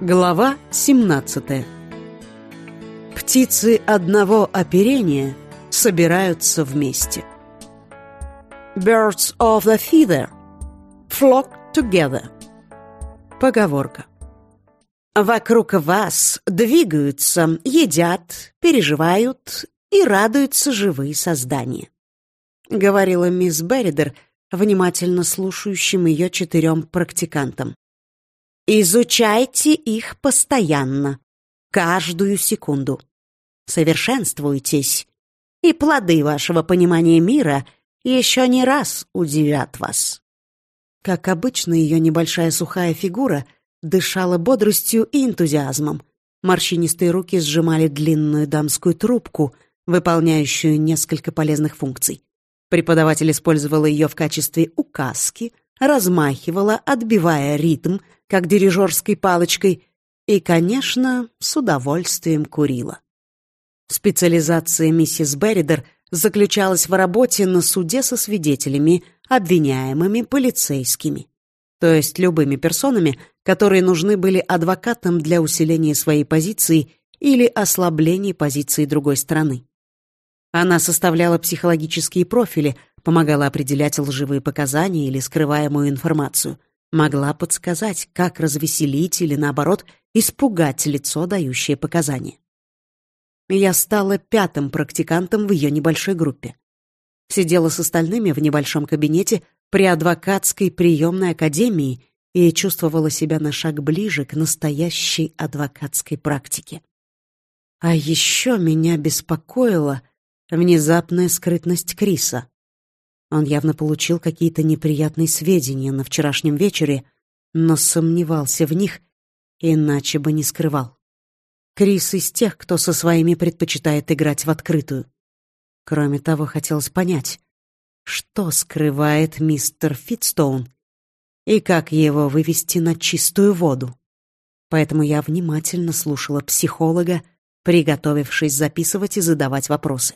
Глава 17 Птицы одного оперения собираются вместе. Birds of the feather flock together. Поговорка. Вокруг вас двигаются, едят, переживают и радуются живые создания. Говорила мисс Берридер, внимательно слушающим ее четырем практикантам. Изучайте их постоянно, каждую секунду. Совершенствуйтесь, и плоды вашего понимания мира еще не раз удивят вас. Как обычно, ее небольшая сухая фигура дышала бодростью и энтузиазмом. Морщинистые руки сжимали длинную дамскую трубку, выполняющую несколько полезных функций. Преподаватель использовал ее в качестве указки, размахивала, отбивая ритм, как дирижерской палочкой, и, конечно, с удовольствием курила. Специализация миссис Берридер заключалась в работе на суде со свидетелями, обвиняемыми, полицейскими, то есть любыми персонами, которые нужны были адвокатам для усиления своей позиции или ослабления позиции другой стороны. Она составляла психологические профили, помогала определять лживые показания или скрываемую информацию, могла подсказать, как развеселить или, наоборот, испугать лицо, дающее показания. Я стала пятым практикантом в ее небольшой группе. Сидела с остальными в небольшом кабинете при адвокатской приемной академии и чувствовала себя на шаг ближе к настоящей адвокатской практике. А еще меня беспокоила внезапная скрытность Криса. Он явно получил какие-то неприятные сведения на вчерашнем вечере, но сомневался в них, иначе бы не скрывал. Крис из тех, кто со своими предпочитает играть в открытую. Кроме того, хотелось понять, что скрывает мистер Фитстоун и как его вывести на чистую воду. Поэтому я внимательно слушала психолога, приготовившись записывать и задавать вопросы.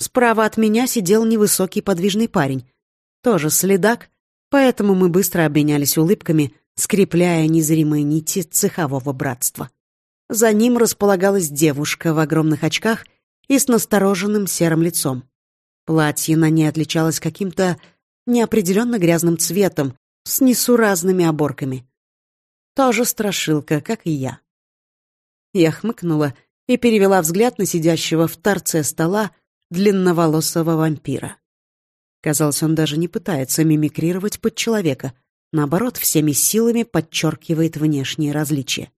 Справа от меня сидел невысокий подвижный парень, тоже следак, поэтому мы быстро обменялись улыбками, скрепляя незримые нити цехового братства. За ним располагалась девушка в огромных очках и с настороженным серым лицом. Платье на ней отличалось каким-то неопределенно грязным цветом с несуразными оборками. Тоже страшилка, как и я. Я хмыкнула и перевела взгляд на сидящего в торце стола длинноволосого вампира. Казалось, он даже не пытается мимикрировать под человека, наоборот, всеми силами подчеркивает внешние различия.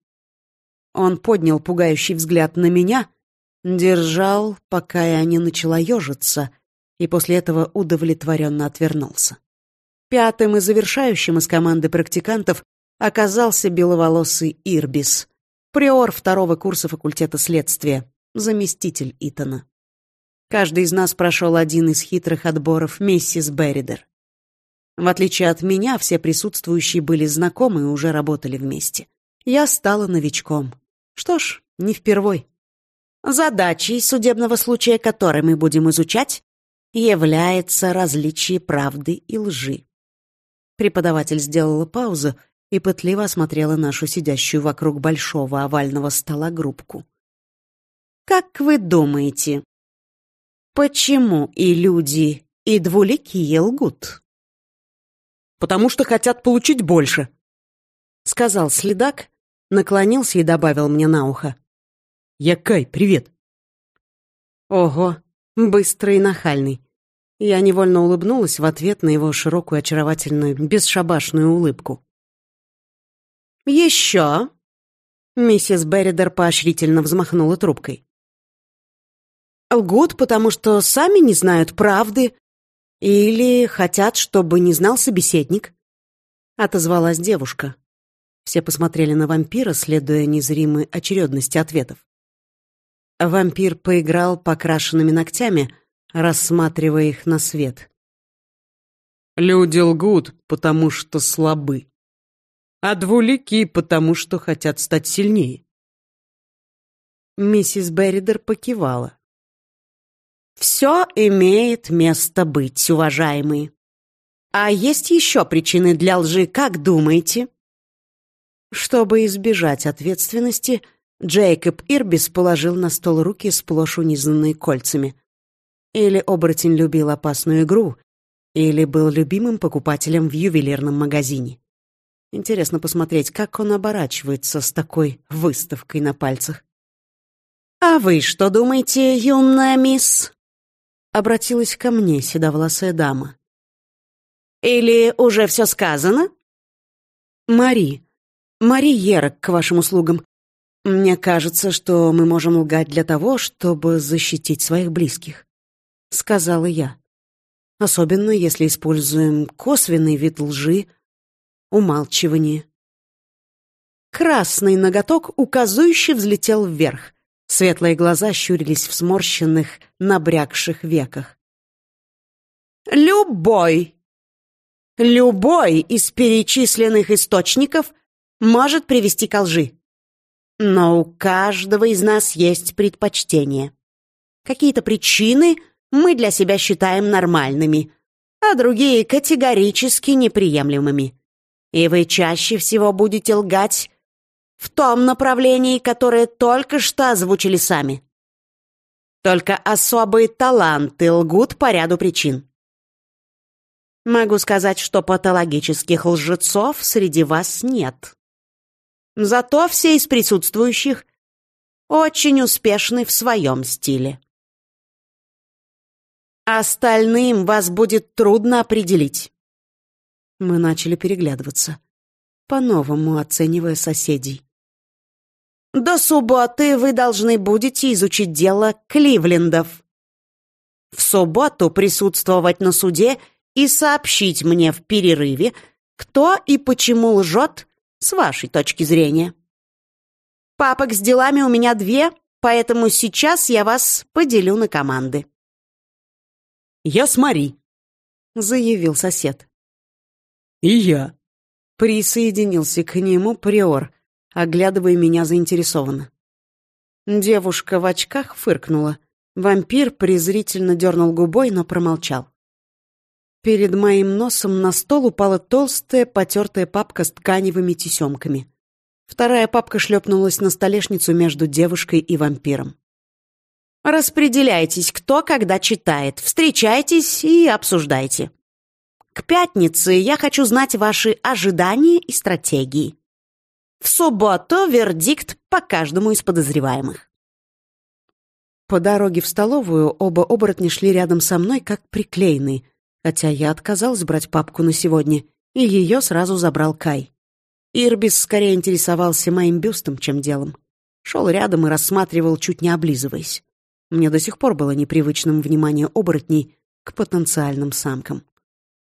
Он поднял пугающий взгляд на меня, держал, пока я не начала ежиться, и после этого удовлетворенно отвернулся. Пятым и завершающим из команды практикантов оказался беловолосый Ирбис, приор второго курса факультета следствия, заместитель Итана. Каждый из нас прошел один из хитрых отборов миссис Берридер. В отличие от меня, все присутствующие были знакомы и уже работали вместе. Я стала новичком. Что ж, не впервой. Задачей судебного случая, который мы будем изучать, является различие правды и лжи. Преподаватель сделала паузу и пытливо осмотрела нашу сидящую вокруг большого овального стола группку. «Как вы думаете, Почему и люди, и двуликие лгут? Потому что хотят получить больше, сказал следак, наклонился и добавил мне на ухо. Я Кай, привет. Ого, быстрый и нахальный. Я невольно улыбнулась в ответ на его широкую, очаровательную, бесшабашную улыбку. «Еще?» Миссис Берридер поощрительно взмахнула трубкой. Лгут, потому что сами не знают правды или хотят, чтобы не знал собеседник. Отозвалась девушка. Все посмотрели на вампира, следуя незримой очередности ответов. Вампир поиграл покрашенными ногтями, рассматривая их на свет. «Люди лгут, потому что слабы, а двулики, потому что хотят стать сильнее». Миссис Берридер покивала. Все имеет место быть, уважаемые. А есть еще причины для лжи, как думаете? Чтобы избежать ответственности, Джейкоб Ирбис положил на стол руки, сплошь унизанные кольцами. Или оборотень любил опасную игру, или был любимым покупателем в ювелирном магазине. Интересно посмотреть, как он оборачивается с такой выставкой на пальцах. «А вы что думаете, юная мисс?» Обратилась ко мне седовласая дама. «Или уже все сказано?» «Мари, Мари Ерок, к вашим услугам. Мне кажется, что мы можем лгать для того, чтобы защитить своих близких», — сказала я. «Особенно, если используем косвенный вид лжи — умалчивание. Красный ноготок указующе взлетел вверх. Светлые глаза щурились в сморщенных, набрякших веках. «Любой! Любой из перечисленных источников может привести к лжи. Но у каждого из нас есть предпочтение. Какие-то причины мы для себя считаем нормальными, а другие категорически неприемлемыми и вы чаще всего будете лгать в том направлении, которое только что озвучили сами. Только особые таланты лгут по ряду причин. Могу сказать, что патологических лжецов среди вас нет. Зато все из присутствующих очень успешны в своем стиле. Остальным вас будет трудно определить. Мы начали переглядываться, по-новому оценивая соседей. «До субботы вы должны будете изучить дело Кливлендов. В субботу присутствовать на суде и сообщить мне в перерыве, кто и почему лжет с вашей точки зрения. Папок с делами у меня две, поэтому сейчас я вас поделю на команды». «Я с Мари», — заявил сосед. «И я», — присоединился к нему приор, оглядывая меня заинтересованно. Девушка в очках фыркнула. Вампир презрительно дернул губой, но промолчал. Перед моим носом на стол упала толстая, потертая папка с тканевыми тесемками. Вторая папка шлепнулась на столешницу между девушкой и вампиром. «Распределяйтесь, кто когда читает, встречайтесь и обсуждайте», к пятнице я хочу знать ваши ожидания и стратегии. В субботу вердикт по каждому из подозреваемых. По дороге в столовую оба оборотня шли рядом со мной, как приклеенные, хотя я отказалась брать папку на сегодня, и ее сразу забрал Кай. Ирбис скорее интересовался моим бюстом, чем делом. Шел рядом и рассматривал, чуть не облизываясь. Мне до сих пор было непривычным внимание оборотней к потенциальным самкам.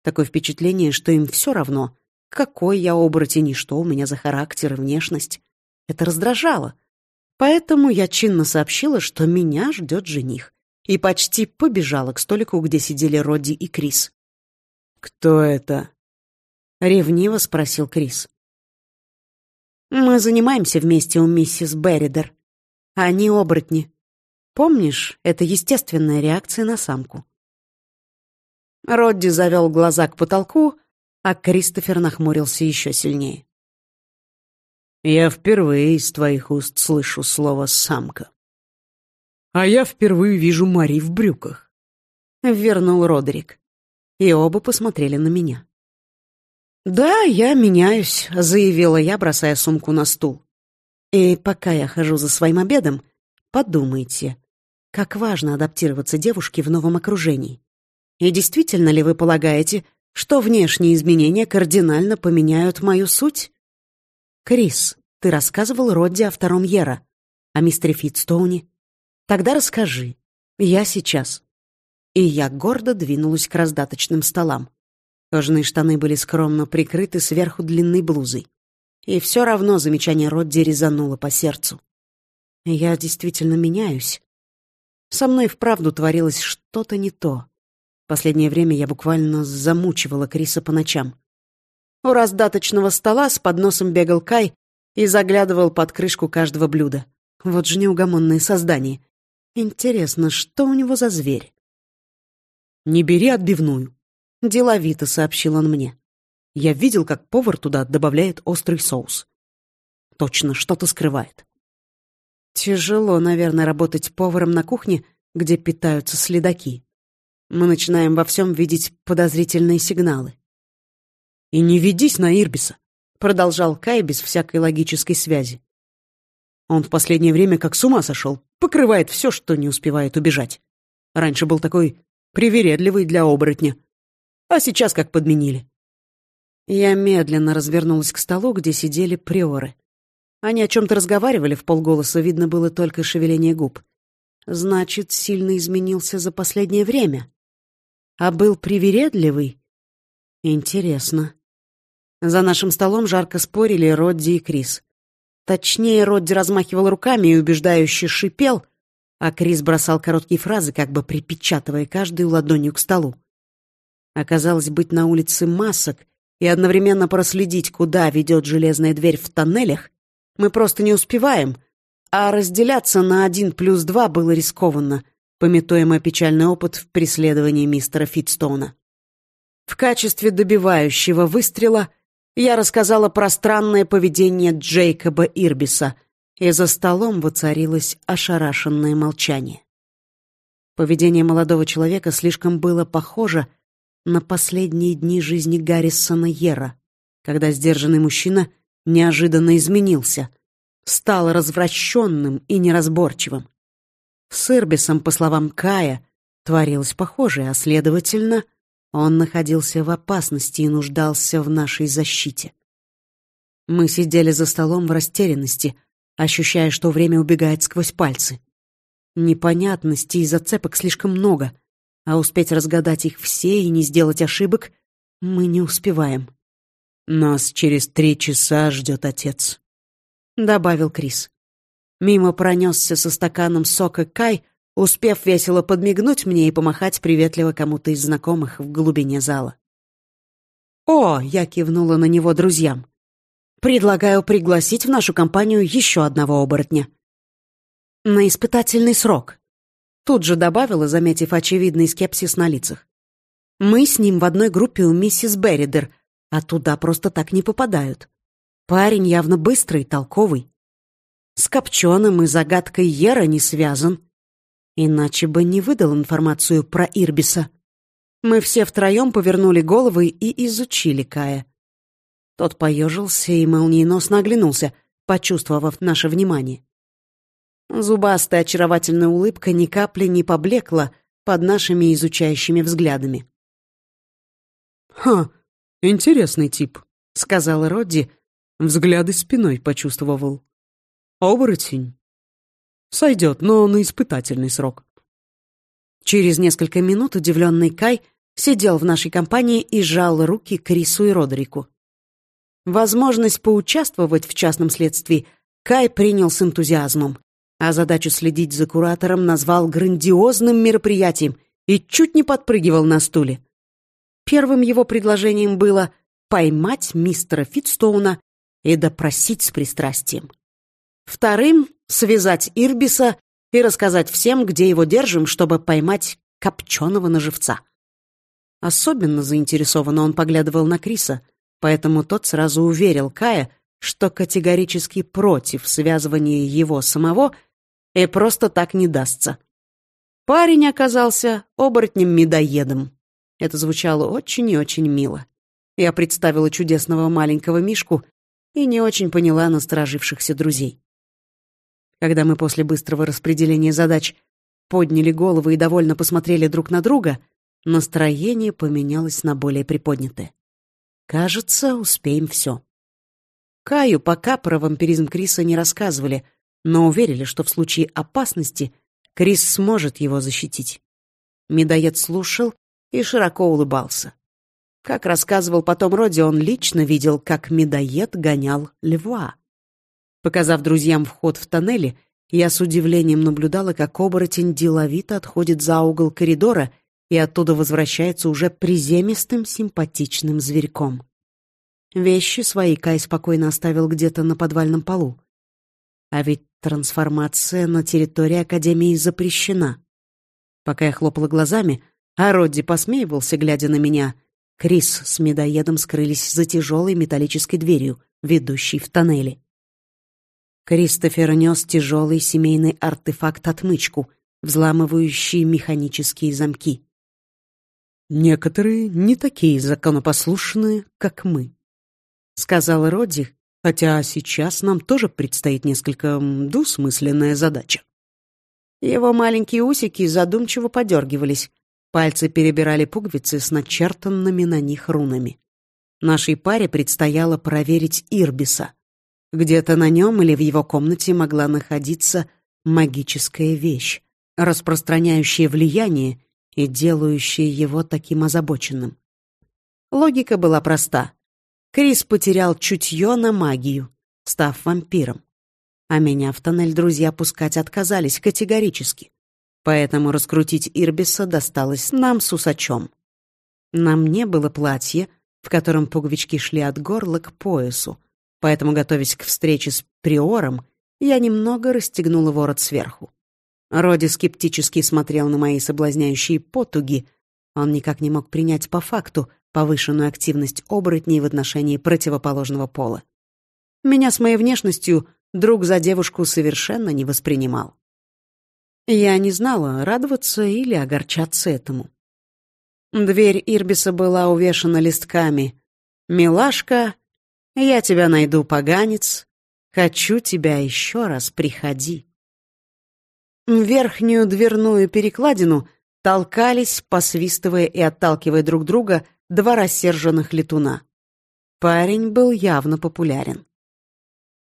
Такое впечатление, что им все равно, какой я оборотень и что у меня за характер и внешность. Это раздражало. Поэтому я чинно сообщила, что меня ждет жених. И почти побежала к столику, где сидели Родди и Крис. «Кто это?» — ревниво спросил Крис. «Мы занимаемся вместе у миссис Берридер. Они оборотни. Помнишь, это естественная реакция на самку. Родди завел глаза к потолку, а Кристофер нахмурился еще сильнее. «Я впервые из твоих уст слышу слово «самка». А я впервые вижу Мари в брюках», — вернул Родерик. И оба посмотрели на меня. «Да, я меняюсь», — заявила я, бросая сумку на стул. «И пока я хожу за своим обедом, подумайте, как важно адаптироваться девушке в новом окружении. И действительно ли вы полагаете, что внешние изменения кардинально поменяют мою суть? Крис, ты рассказывал Родди о втором Ера, о мистере Фитстоуне. Тогда расскажи. Я сейчас. И я гордо двинулась к раздаточным столам. Кожаные штаны были скромно прикрыты сверху длинной блузой. И все равно замечание Родди резануло по сердцу. Я действительно меняюсь. Со мной вправду творилось что-то не то. Последнее время я буквально замучивала Криса по ночам. У раздаточного стола с подносом бегал Кай и заглядывал под крышку каждого блюда. Вот же неугомонное создание. Интересно, что у него за зверь? «Не бери отбивную», — деловито сообщил он мне. Я видел, как повар туда добавляет острый соус. точно что-то скрывает. Тяжело, наверное, работать поваром на кухне, где питаются следаки. Мы начинаем во всем видеть подозрительные сигналы. «И не ведись на Ирбиса», — продолжал Кай без всякой логической связи. «Он в последнее время как с ума сошел, покрывает все, что не успевает убежать. Раньше был такой привередливый для оборотня, а сейчас как подменили». Я медленно развернулась к столу, где сидели приоры. Они о чем-то разговаривали в полголоса, видно было только шевеление губ. Значит, сильно изменился за последнее время. А был привередливый? Интересно. За нашим столом жарко спорили Родди и Крис. Точнее, Родди размахивал руками и убеждающе шипел, а Крис бросал короткие фразы, как бы припечатывая каждую ладонью к столу. Оказалось, быть на улице масок и одновременно проследить, куда ведет железная дверь в тоннелях, мы просто не успеваем, а разделяться на один плюс два было рискованно, пометуя мой печальный опыт в преследовании мистера Фитстоуна. В качестве добивающего выстрела я рассказала про странное поведение Джейкоба Ирбиса, и за столом воцарилось ошарашенное молчание. Поведение молодого человека слишком было похоже на последние дни жизни Гаррисона Йера, когда сдержанный мужчина неожиданно изменился, стал развращенным и неразборчивым. С Ирбисом, по словам Кая, творилось похожее, а, следовательно, он находился в опасности и нуждался в нашей защите. Мы сидели за столом в растерянности, ощущая, что время убегает сквозь пальцы. Непонятностей и зацепок слишком много, а успеть разгадать их все и не сделать ошибок мы не успеваем. «Нас через три часа ждет отец», — добавил Крис. Мимо пронесся со стаканом сока Кай, успев весело подмигнуть мне и помахать приветливо кому-то из знакомых в глубине зала. «О!» — я кивнула на него друзьям. «Предлагаю пригласить в нашу компанию еще одного оборотня». «На испытательный срок», — тут же добавила, заметив очевидный скепсис на лицах. «Мы с ним в одной группе у миссис Берридер, а туда просто так не попадают. Парень явно быстрый, толковый. С Копченым и загадкой Ера не связан. Иначе бы не выдал информацию про Ирбиса. Мы все втроем повернули головы и изучили Кая. Тот поежился и молниеносно оглянулся, почувствовав наше внимание. Зубастая очаровательная улыбка ни капли не поблекла под нашими изучающими взглядами. «Ха, интересный тип», — сказал Родди, взгляды спиной почувствовал. «Оборотень. Сойдет, но на испытательный срок. Через несколько минут удивленный Кай сидел в нашей компании и жал руки Крису и Родерику. Возможность поучаствовать в частном следствии Кай принял с энтузиазмом, а задачу следить за куратором назвал грандиозным мероприятием и чуть не подпрыгивал на стуле. Первым его предложением было поймать мистера Фитстоуна и допросить с пристрастием. Вторым связать Ирбиса и рассказать всем, где его держим, чтобы поймать копченого на живца. Особенно заинтересованно он поглядывал на Криса, поэтому тот сразу уверил Кая, что категорически против связывания его самого и просто так не дастся. Парень оказался оборотнем-медоедом. Это звучало очень и очень мило. Я представила чудесного маленького Мишку и не очень поняла насторожившихся друзей. Когда мы после быстрого распределения задач подняли головы и довольно посмотрели друг на друга, настроение поменялось на более приподнятое. Кажется, успеем все. Каю пока про вампиризм Криса не рассказывали, но уверили, что в случае опасности Крис сможет его защитить. Медоед слушал и широко улыбался. Как рассказывал потом Роди, он лично видел, как медоед гонял льва. Показав друзьям вход в тоннели, я с удивлением наблюдала, как оборотень деловито отходит за угол коридора и оттуда возвращается уже приземистым симпатичным зверьком. Вещи свои Кай спокойно оставил где-то на подвальном полу. А ведь трансформация на территории Академии запрещена. Пока я хлопала глазами, а Родди посмеивался, глядя на меня, Крис с медоедом скрылись за тяжелой металлической дверью, ведущей в тоннели. Кристофер нес тяжелый семейный артефакт-отмычку, взламывающий механические замки. «Некоторые не такие законопослушные, как мы», — сказал Родди, хотя сейчас нам тоже предстоит несколько двусмысленная задача. Его маленькие усики задумчиво подергивались, пальцы перебирали пуговицы с начертанными на них рунами. Нашей паре предстояло проверить Ирбиса — где-то на нем или в его комнате могла находиться магическая вещь, распространяющая влияние и делающая его таким озабоченным. Логика была проста. Крис потерял чутье на магию, став вампиром. А меня в тоннель друзья пускать отказались категорически. Поэтому раскрутить Ирбиса досталось нам с усачом. На мне было платье, в котором пуговички шли от горла к поясу, Поэтому, готовясь к встрече с приором, я немного расстегнула ворот сверху. Роди скептически смотрел на мои соблазняющие потуги. Он никак не мог принять по факту повышенную активность оборотней в отношении противоположного пола. Меня с моей внешностью друг за девушку совершенно не воспринимал. Я не знала, радоваться или огорчаться этому. Дверь Ирбиса была увешана листками. «Милашка, я тебя найду, поганец. Хочу тебя еще раз, приходи. В верхнюю дверную перекладину толкались, посвистывая и отталкивая друг друга, два рассерженных летуна. Парень был явно популярен.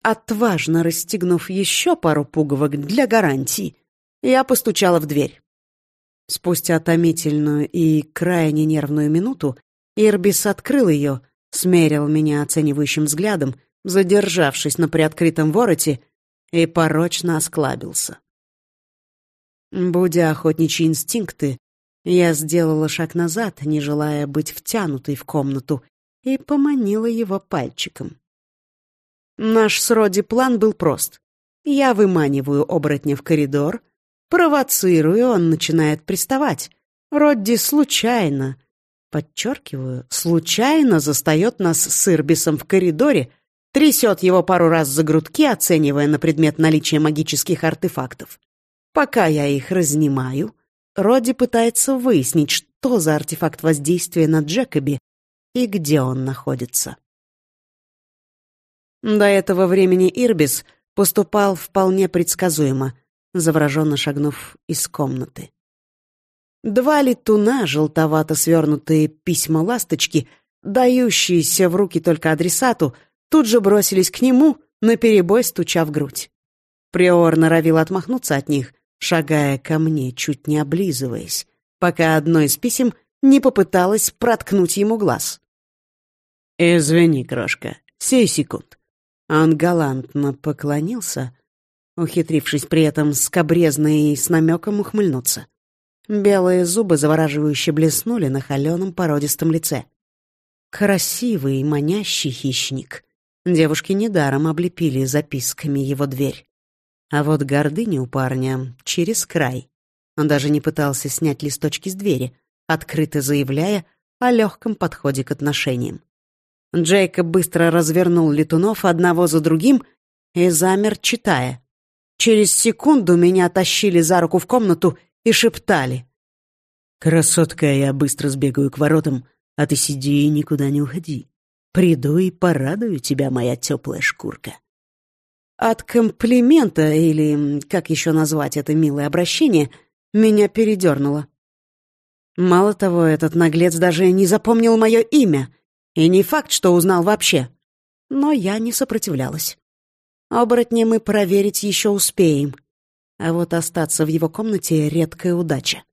Отважно расстегнув еще пару пуговок для гарантии, я постучала в дверь. Спустя томительную и крайне нервную минуту Ирбис открыл ее, смерил меня оценивающим взглядом, задержавшись на приоткрытом вороте, и порочно осклабился. Будя охотничьи инстинкты, я сделала шаг назад, не желая быть втянутой в комнату, и поманила его пальчиком. Наш с Роди план был прост. Я выманиваю оборотня в коридор, провоцирую, он начинает приставать. Родди случайно, подчеркиваю, случайно застает нас с Ирбисом в коридоре, трясет его пару раз за грудки, оценивая на предмет наличия магических артефактов. Пока я их разнимаю, Роди пытается выяснить, что за артефакт воздействия на Джекоби и где он находится. До этого времени Ирбис поступал вполне предсказуемо, завороженно шагнув из комнаты. Два летуна, желтовато свернутые письма-ласточки, дающиеся в руки только адресату, тут же бросились к нему, наперебой стуча в грудь. Приор норовил отмахнуться от них, шагая ко мне, чуть не облизываясь, пока одно из писем не попыталось проткнуть ему глаз. «Извини, крошка, сей секунд». Он галантно поклонился, ухитрившись при этом скобрезно и с намеком ухмыльнуться. Белые зубы завораживающе блеснули на холеном породистом лице. Красивый и манящий хищник. Девушки недаром облепили записками его дверь. А вот гордыня у парня через край. Он даже не пытался снять листочки с двери, открыто заявляя о легком подходе к отношениям. Джейкоб быстро развернул летунов одного за другим и замер, читая. Через секунду меня тащили за руку в комнату и шептали. «Красотка, я быстро сбегаю к воротам, а ты сиди и никуда не уходи. Приду и порадую тебя, моя теплая шкурка». От комплимента, или как еще назвать это милое обращение, меня передернуло. Мало того, этот наглец даже не запомнил мое имя, и не факт, что узнал вообще. Но я не сопротивлялась. Оборотня мы проверить еще успеем — а вот остаться в его комнате — редкая удача.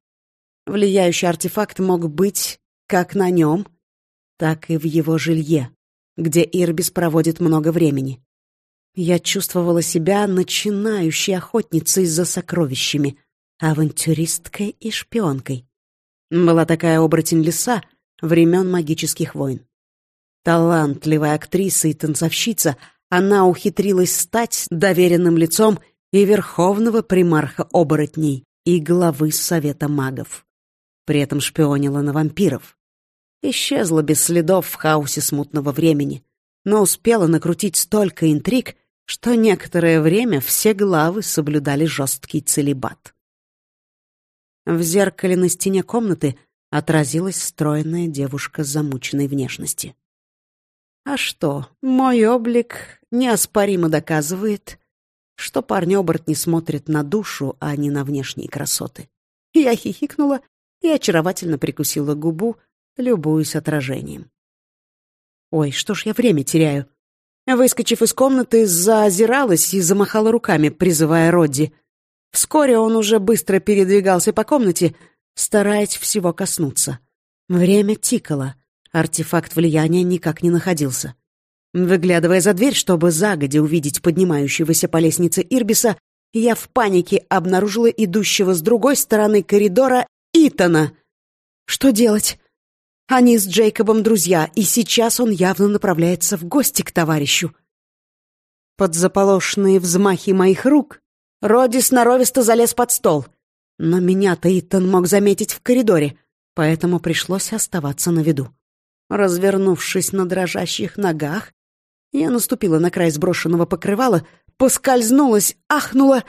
Влияющий артефакт мог быть как на нем, так и в его жилье, где Ирбис проводит много времени. Я чувствовала себя начинающей охотницей за сокровищами, авантюристкой и шпионкой. Была такая оборотень леса времен магических войн. Талантливая актриса и танцовщица, она ухитрилась стать доверенным лицом и верховного примарха оборотней, и главы Совета магов. При этом шпионила на вампиров. Исчезла без следов в хаосе смутного времени, но успела накрутить столько интриг, что некоторое время все главы соблюдали жесткий целебат. В зеркале на стене комнаты отразилась стройная девушка с замученной внешности. А что, мой облик неоспоримо доказывает, что парни-оборотни смотрят на душу, а не на внешние красоты. Я хихикнула и очаровательно прикусила губу, любуясь отражением. Ой, что ж я время теряю? Выскочив из комнаты, заозиралась и замахала руками, призывая Родди. Вскоре он уже быстро передвигался по комнате, стараясь всего коснуться. Время тикало. Артефакт влияния никак не находился. Выглядывая за дверь, чтобы загодя увидеть поднимающегося по лестнице Ирбиса, я в панике обнаружила идущего с другой стороны коридора Итана. Что делать? Они с Джейкобом друзья, и сейчас он явно направляется в гости к товарищу. Под заполошенные взмахи моих рук Роди сноровисто залез под стол. Но меня-то Итан мог заметить в коридоре, поэтому пришлось оставаться на виду. Развернувшись на дрожащих ногах, я наступила на край сброшенного покрывала, поскользнулась, ахнула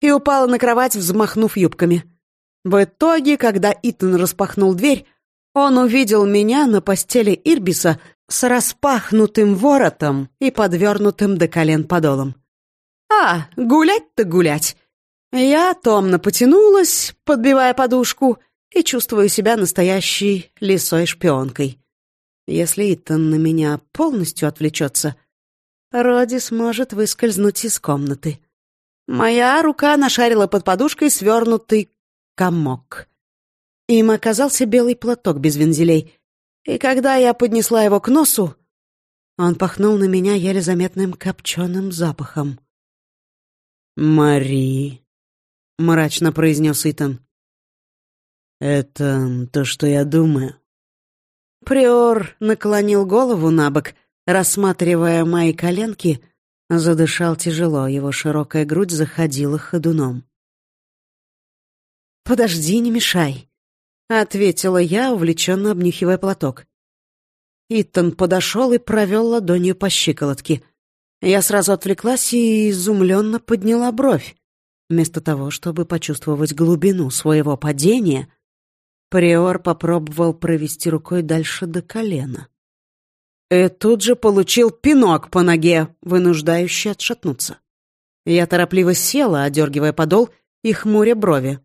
и упала на кровать, взмахнув юбками. В итоге, когда Итан распахнул дверь, он увидел меня на постели Ирбиса с распахнутым воротом и подвернутым до колен подолом. «А, гулять-то гулять!» Я томно потянулась, подбивая подушку, и чувствую себя настоящей лисой-шпионкой. Если Итан на меня полностью отвлечется, Роди сможет выскользнуть из комнаты. Моя рука нашарила под подушкой свернутый комок. Им оказался белый платок без вензелей, и когда я поднесла его к носу, он пахнул на меня еле заметным копченым запахом. «Мари», — мрачно произнес Итан. «Это то, что я думаю». Приор наклонил голову на бок, рассматривая мои коленки, задышал тяжело, его широкая грудь заходила ходуном. «Подожди, не мешай», ответила я, увлеченно обнюхивая платок. Итан подошел и провел ладонью по щиколотке. Я сразу отвлеклась и изумленно подняла бровь. Вместо того, чтобы почувствовать глубину своего падения, Приор попробовал провести рукой дальше до колена. И тут же получил пинок по ноге, вынуждающий отшатнуться. Я торопливо села, одергивая подол и хмуря брови.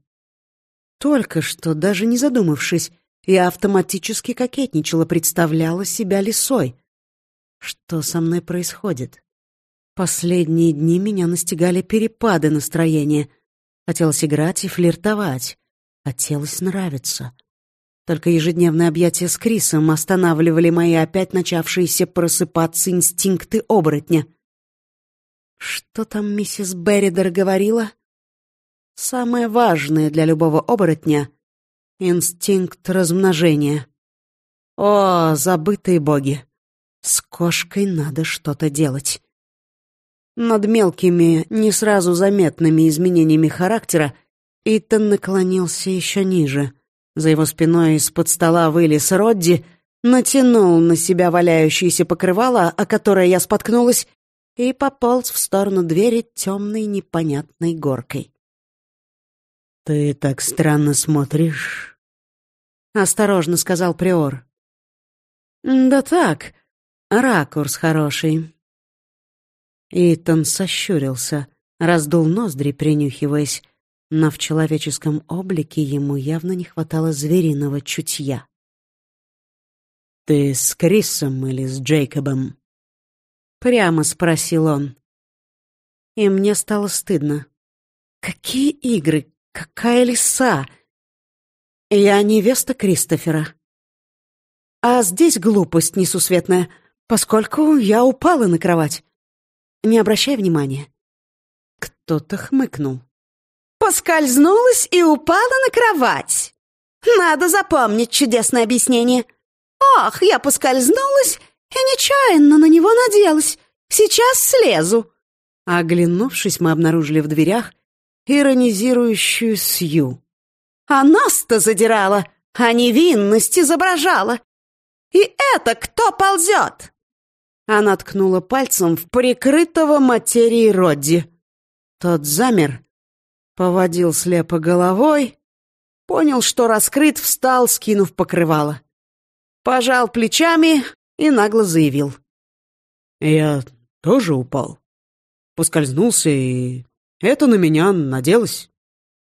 Только что, даже не задумавшись, я автоматически кокетничала, представляла себя лисой. Что со мной происходит? Последние дни меня настигали перепады настроения. Хотелось играть и флиртовать. Хотелось нравиться. Только ежедневные объятия с Крисом останавливали мои опять начавшиеся просыпаться инстинкты оборотня. Что там миссис Берридер говорила? Самое важное для любого оборотня — инстинкт размножения. О, забытые боги! С кошкой надо что-то делать. Над мелкими, не сразу заметными изменениями характера Итан наклонился еще ниже. За его спиной из-под стола вылез Родди, натянул на себя валяющееся покрывало, о которое я споткнулась, и пополз в сторону двери темной непонятной горкой. «Ты так странно смотришь», — осторожно сказал Приор. «Да так, ракурс хороший». Итан сощурился, раздул ноздри, принюхиваясь, но в человеческом облике ему явно не хватало звериного чутья. «Ты с Крисом или с Джейкобом?» Прямо спросил он. И мне стало стыдно. Какие игры, Какая лиса! Я невеста Кристофера. А здесь глупость несусветная, поскольку я упала на кровать. Не обращай внимания. Кто-то хмыкнул. Поскользнулась и упала на кровать. Надо запомнить чудесное объяснение. Ах, я поскользнулась и нечаянно на него наделась. Сейчас слезу. Оглянувшись, мы обнаружили в дверях иронизирующую Сью. А нас-то задирала, а невинность изображала. И это кто ползет? Она ткнула пальцем в прикрытого материи Родди. Тот замер, поводил слепо головой, понял, что раскрыт, встал, скинув покрывало. Пожал плечами и нагло заявил. «Я тоже упал. Поскользнулся, и это на меня наделось.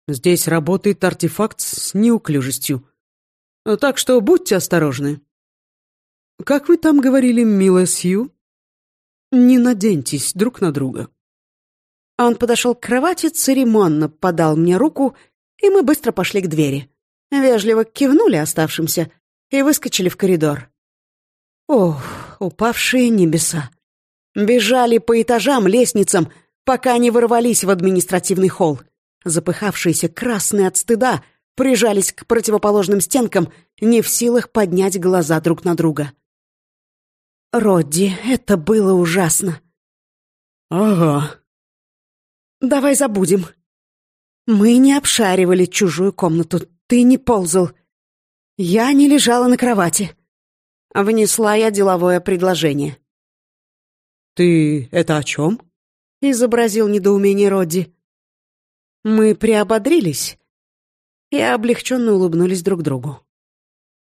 Здесь работает артефакт с неуклюжестью. Так что будьте осторожны. Как вы там говорили, милая Сью? Не наденьтесь друг на друга». Он подошел к кровати, церемонно подал мне руку, и мы быстро пошли к двери. Вежливо кивнули оставшимся и выскочили в коридор. Ох, упавшие небеса. Бежали по этажам, лестницам, пока не ворвались в административный холл. Запыхавшиеся, красные от стыда, прижались к противоположным стенкам, не в силах поднять глаза друг на друга. Родди, это было ужасно. «Ага». «Давай забудем. Мы не обшаривали чужую комнату, ты не ползал. Я не лежала на кровати». Внесла я деловое предложение. «Ты это о чем?» — изобразил недоумение Родди. Мы приободрились и облегченно улыбнулись друг другу.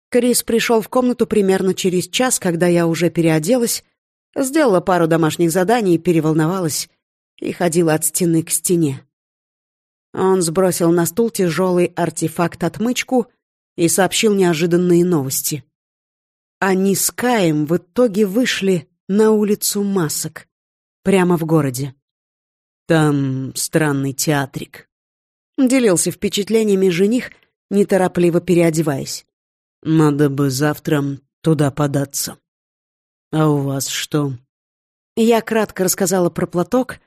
Крис пришел в комнату примерно через час, когда я уже переоделась, сделала пару домашних заданий, переволновалась и ходила от стены к стене. Он сбросил на стул тяжелый артефакт-отмычку и сообщил неожиданные новости. Они с Каем в итоге вышли на улицу масок, прямо в городе. Там странный театрик. Делился впечатлениями жених, неторопливо переодеваясь. Надо бы завтра туда податься. А у вас что? Я кратко рассказала про платок,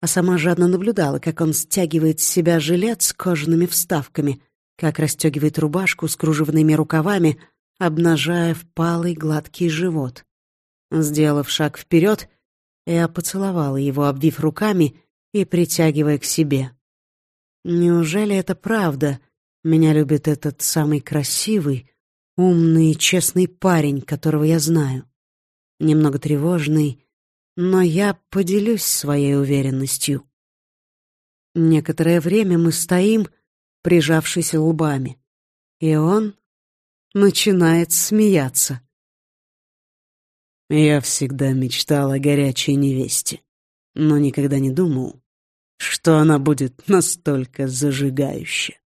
а сама жадно наблюдала, как он стягивает с себя жилет с кожаными вставками, как расстегивает рубашку с кружевными рукавами, обнажая впалый гладкий живот. Сделав шаг вперед, я поцеловала его, обвив руками и притягивая к себе. Неужели это правда? Меня любит этот самый красивый, умный и честный парень, которого я знаю. Немного тревожный, но я поделюсь своей уверенностью. Некоторое время мы стоим, прижавшись лбами, и он начинает смеяться. Я всегда мечтал о горячей невесте, но никогда не думал, что она будет настолько зажигающая.